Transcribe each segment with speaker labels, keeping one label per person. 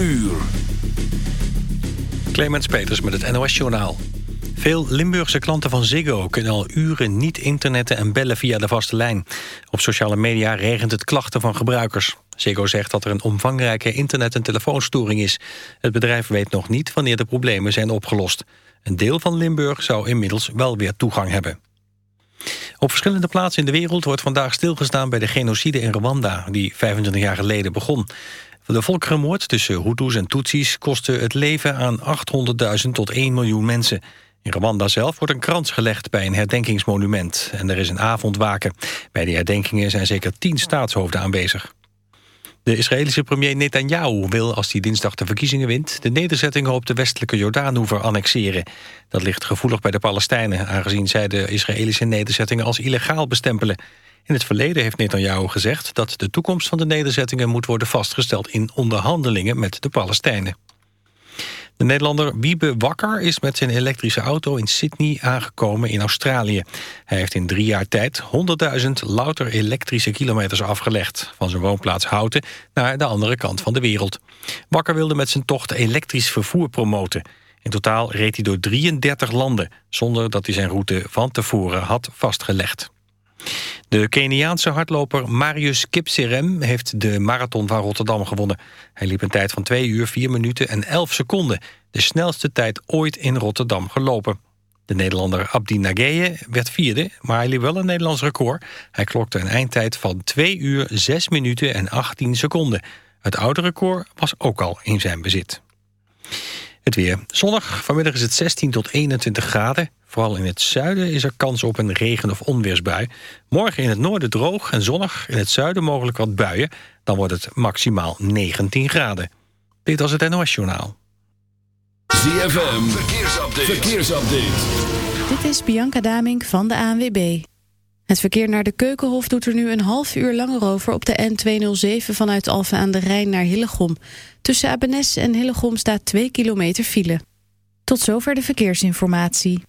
Speaker 1: uur.
Speaker 2: Clemens Peters met het NOS-journaal. Veel Limburgse klanten van Ziggo kunnen al uren niet internetten en bellen via de vaste lijn. Op sociale media regent het klachten van gebruikers. Ziggo zegt dat er een omvangrijke internet- en telefoonstoring is. Het bedrijf weet nog niet wanneer de problemen zijn opgelost. Een deel van Limburg zou inmiddels wel weer toegang hebben. Op verschillende plaatsen in de wereld wordt vandaag stilgestaan bij de genocide in Rwanda, die 25 jaar geleden begon. De volkerenmoord tussen Hutus en Tutsis kostte het leven aan 800.000 tot 1 miljoen mensen. In Rwanda zelf wordt een krans gelegd bij een herdenkingsmonument en er is een avondwaken. Bij de herdenkingen zijn zeker 10 staatshoofden aanwezig. De Israëlische premier Netanyahu wil, als hij dinsdag de verkiezingen wint... de nederzettingen op de westelijke Jordaanhoever annexeren. Dat ligt gevoelig bij de Palestijnen... aangezien zij de Israëlische nederzettingen als illegaal bestempelen. In het verleden heeft Netanyahu gezegd... dat de toekomst van de nederzettingen moet worden vastgesteld... in onderhandelingen met de Palestijnen. De Nederlander Wiebe Wakker is met zijn elektrische auto in Sydney aangekomen in Australië. Hij heeft in drie jaar tijd 100.000 louter elektrische kilometers afgelegd... van zijn woonplaats Houten naar de andere kant van de wereld. Wakker wilde met zijn tocht elektrisch vervoer promoten. In totaal reed hij door 33 landen... zonder dat hij zijn route van tevoren had vastgelegd. De Keniaanse hardloper Marius Kipserem heeft de marathon van Rotterdam gewonnen. Hij liep een tijd van 2 uur, 4 minuten en 11 seconden. De snelste tijd ooit in Rotterdam gelopen. De Nederlander Abdi Nageye werd vierde, maar hij liep wel een Nederlands record. Hij klokte een eindtijd van 2 uur, 6 minuten en 18 seconden. Het oude record was ook al in zijn bezit. Het weer. Zonnig. Vanmiddag is het 16 tot 21 graden. Vooral in het zuiden is er kans op een regen- of onweersbui. Morgen in het noorden droog en zonnig. In het zuiden mogelijk wat buien. Dan wordt het maximaal 19 graden. Dit was het NOS Journaal.
Speaker 1: ZFM. Verkeersupdate. Verkeersupdate.
Speaker 3: Dit is Bianca Damink van de ANWB. Het verkeer naar de Keukenhof doet er nu een half uur langer over... op de N207 vanuit Alphen aan de Rijn naar Hillegom. Tussen Abenes en Hillegom staat 2 kilometer file. Tot zover de verkeersinformatie.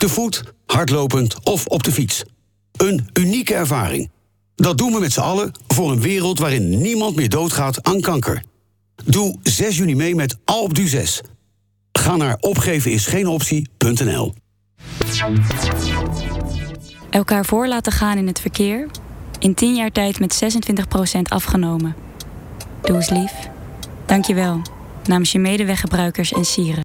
Speaker 4: Te voet, hardlopend of op de fiets. Een unieke ervaring. Dat doen we met z'n allen voor een wereld waarin niemand meer doodgaat aan kanker. Doe 6 juni mee met Alpe d'Huez. Ga naar opgevenisgeenoptie.nl
Speaker 5: Elkaar voor laten gaan in het verkeer. In 10 jaar tijd met 26% afgenomen. Doe eens lief. Dank je wel. Namens je medeweggebruikers en sieren.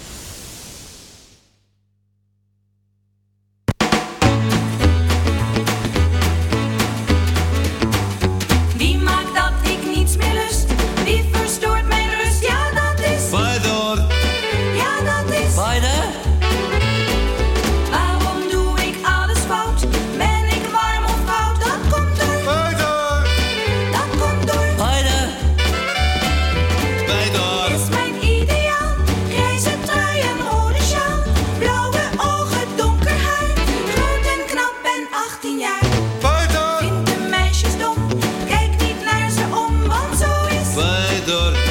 Speaker 6: Bye, dormire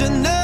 Speaker 7: listening.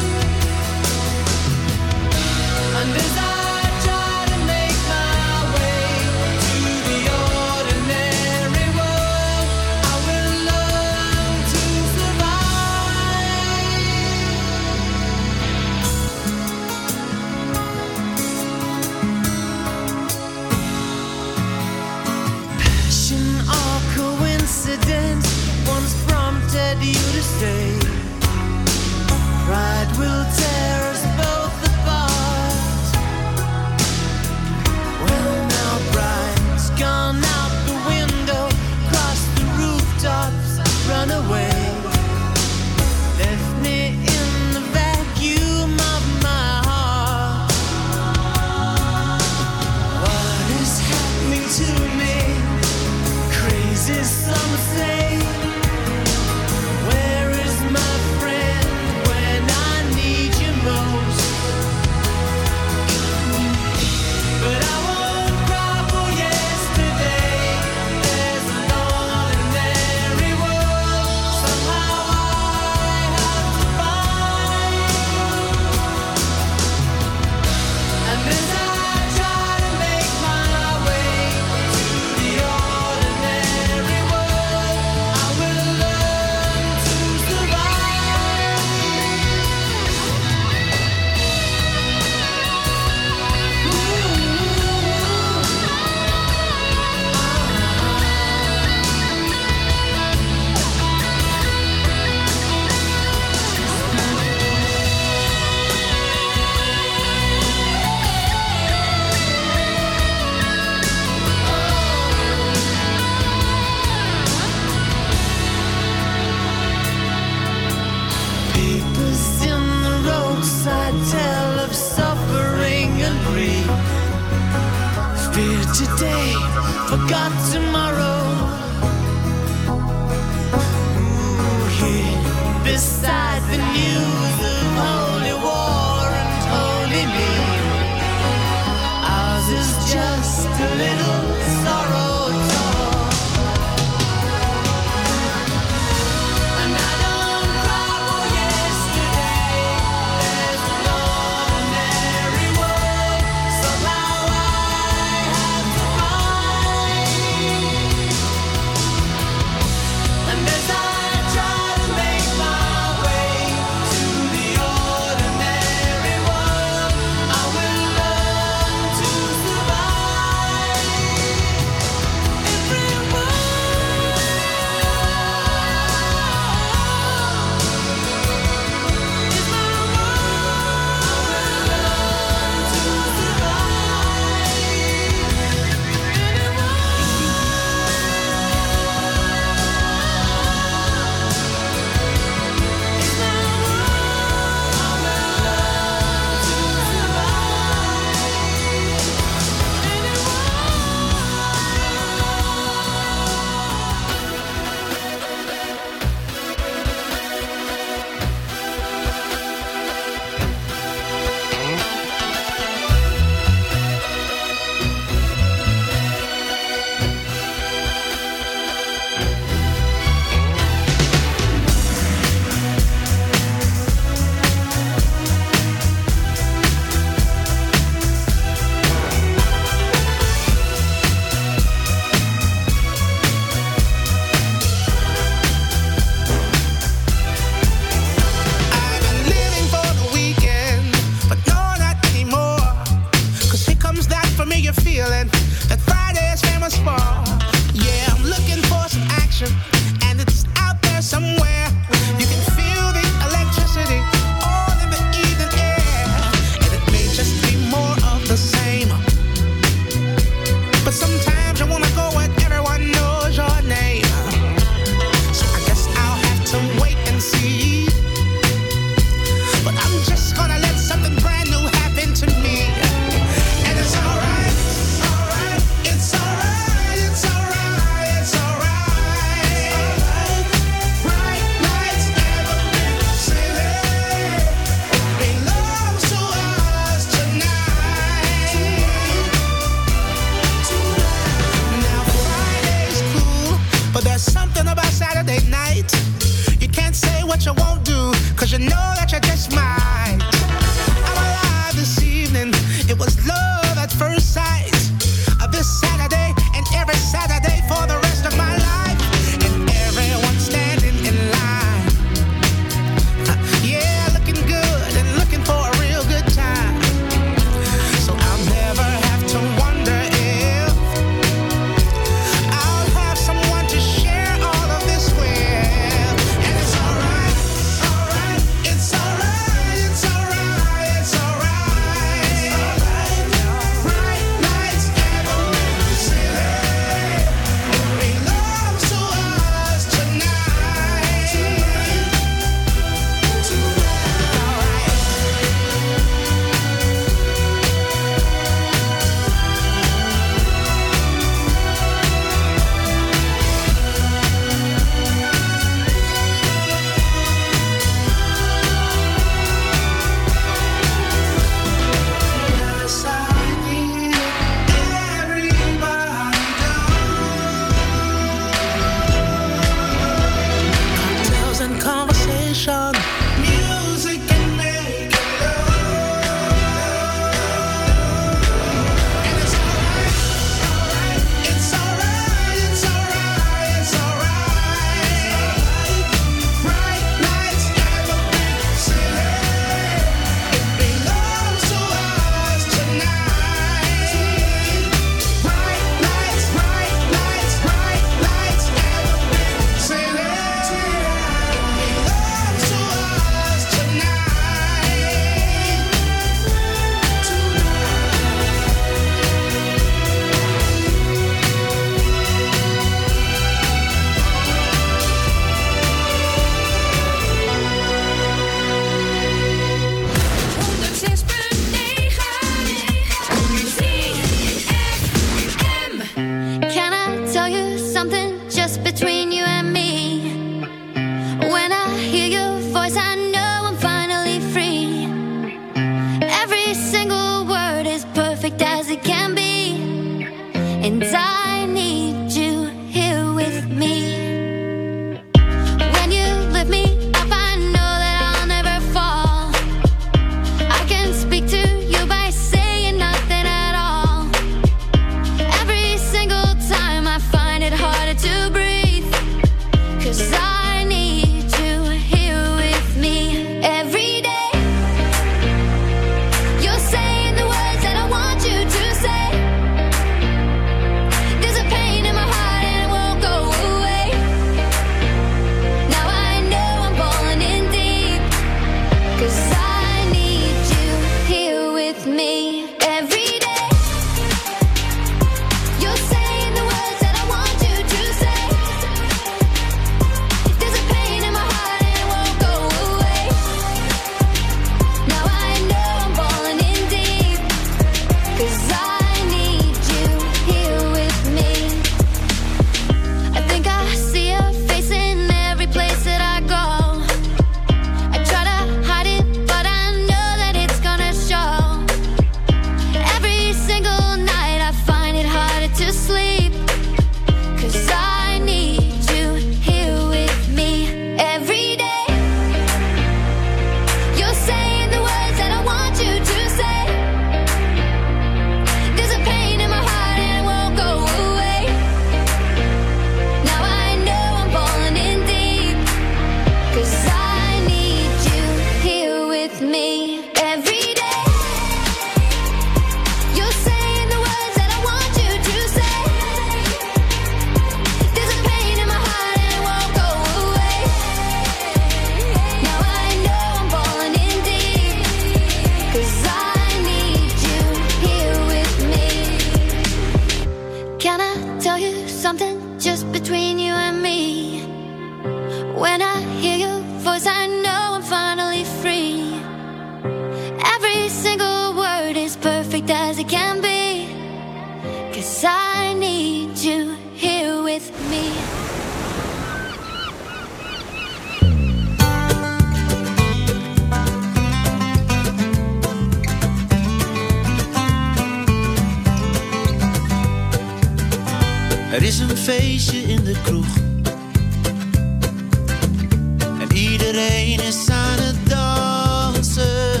Speaker 8: iedereen is aan het dansen.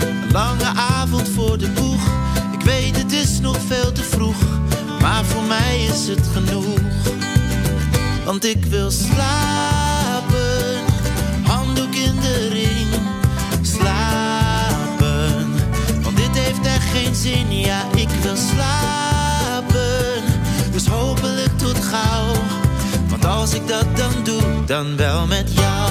Speaker 8: Een lange avond voor de boeg. Ik weet het is nog veel te vroeg. Maar voor mij is het genoeg. Want ik wil slapen. Handdoek in de ring. Slapen. Want dit heeft echt geen zin. Ja, ik wil slapen. Dus hopelijk tot gauw. Want als ik dat dan doe, dan wel met jou.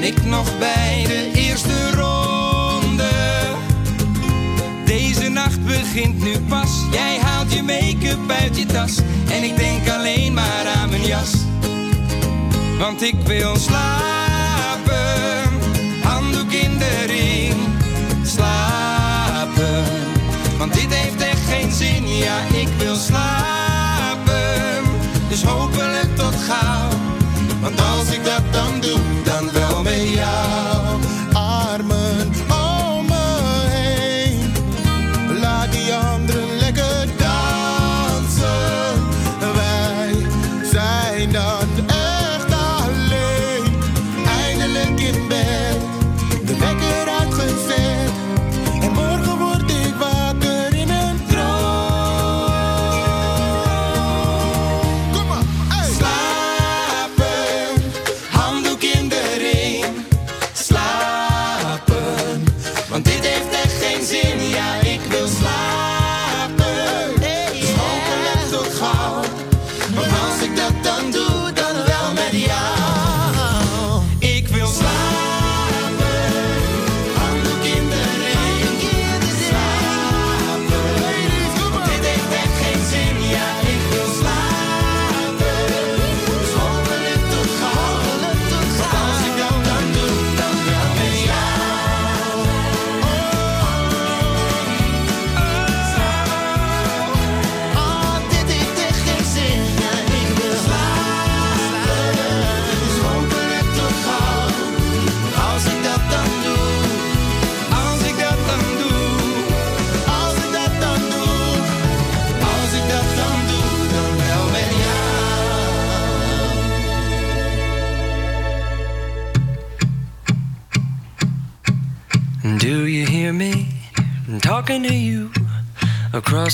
Speaker 9: En ik nog bij de eerste ronde. Deze nacht begint nu pas. Jij haalt je make-up uit je tas. En ik denk alleen maar aan mijn jas. Want ik wil slapen. Handdoek in de ring. Slapen. Want dit heeft echt geen zin. Ja, ik wil slapen. Dus gauw. Als ik dat dan doe, dan wel met jou.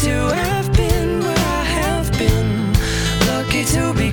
Speaker 9: To have been where I have been. Lucky to be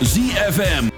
Speaker 10: ZFM.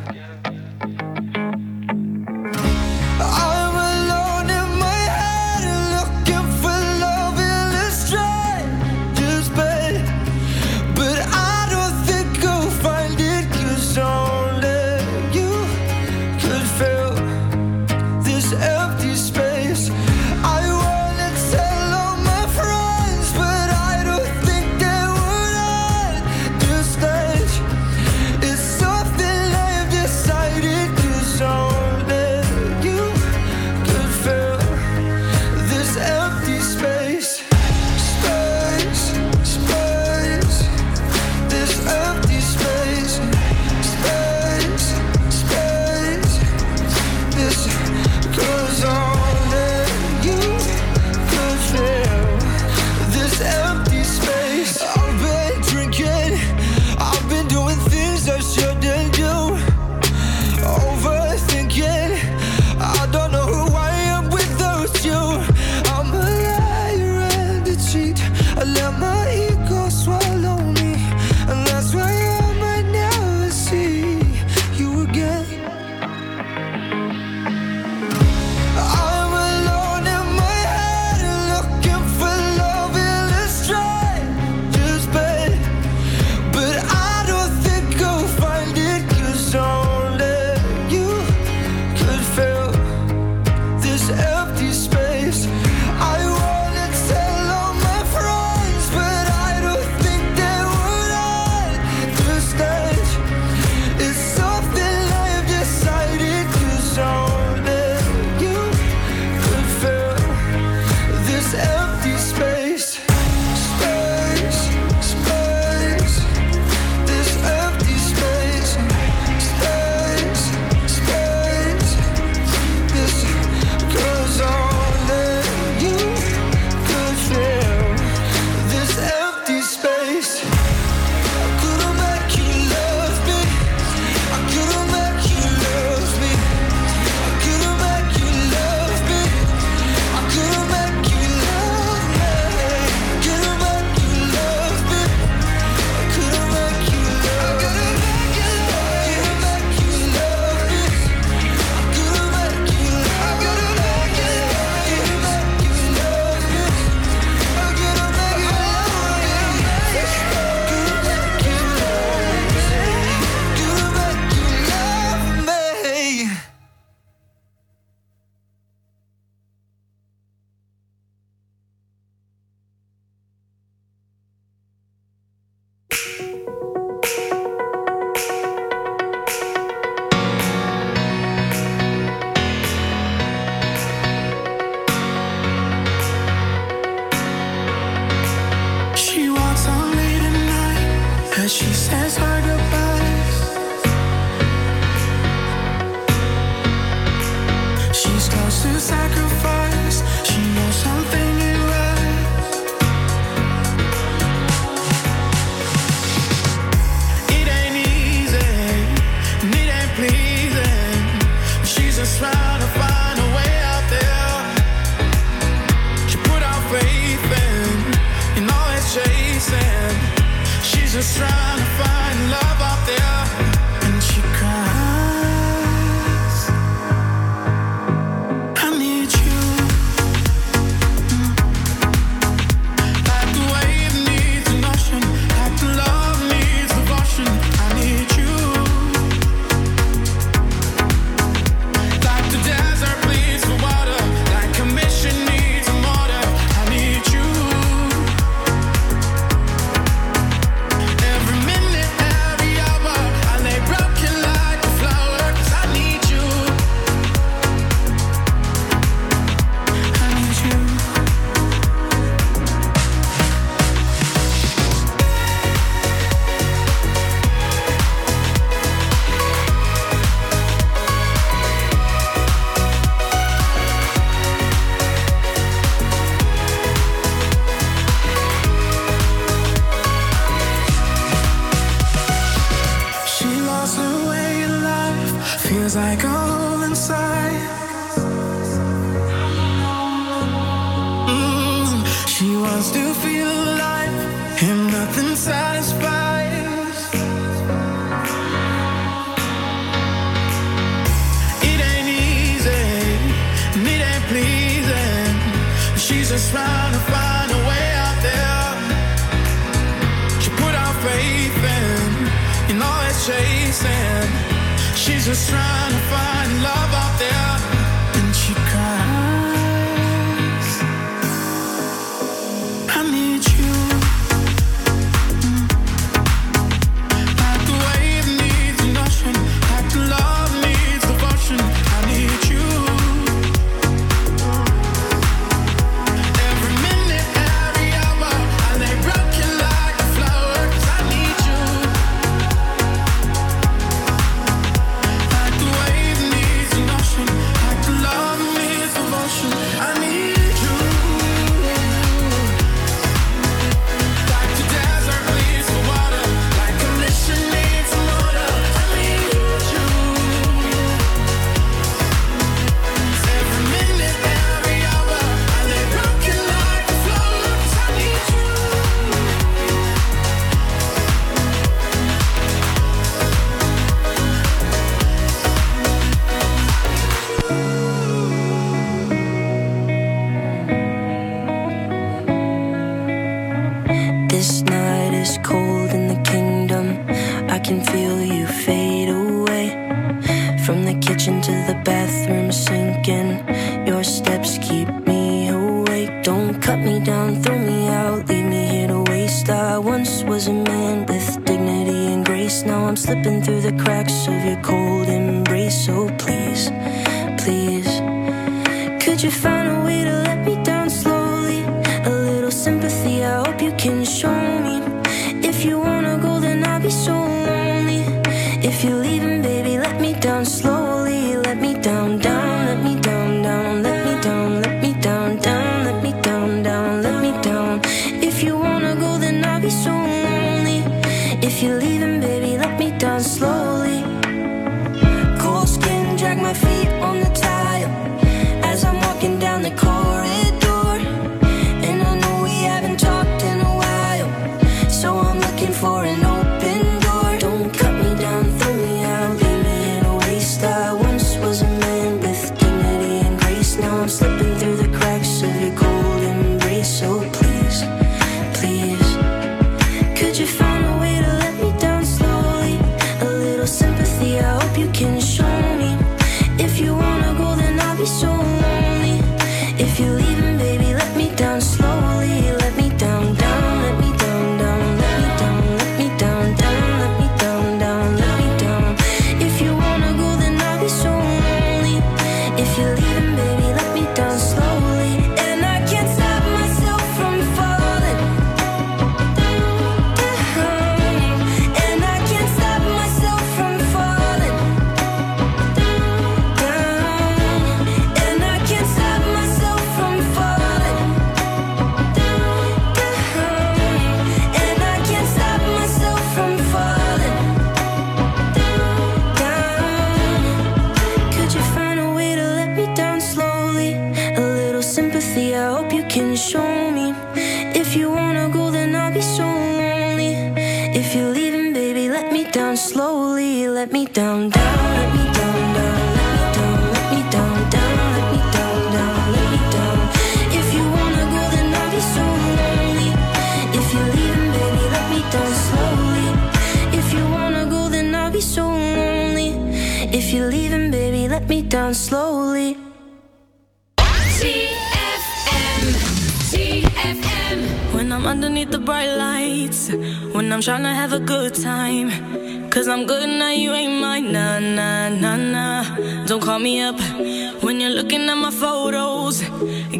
Speaker 11: up when you're looking at my photos.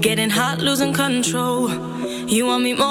Speaker 11: Getting hot, losing control. You want me more?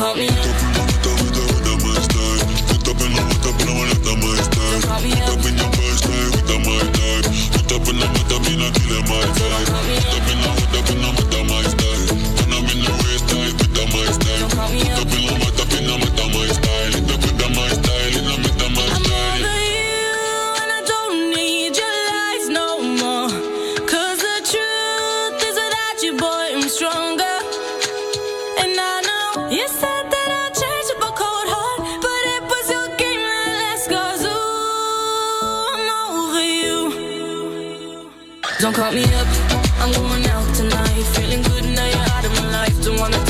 Speaker 11: call me. Don't call me up, I'm going out tonight. Feeling good now you're out of my life. Don't wanna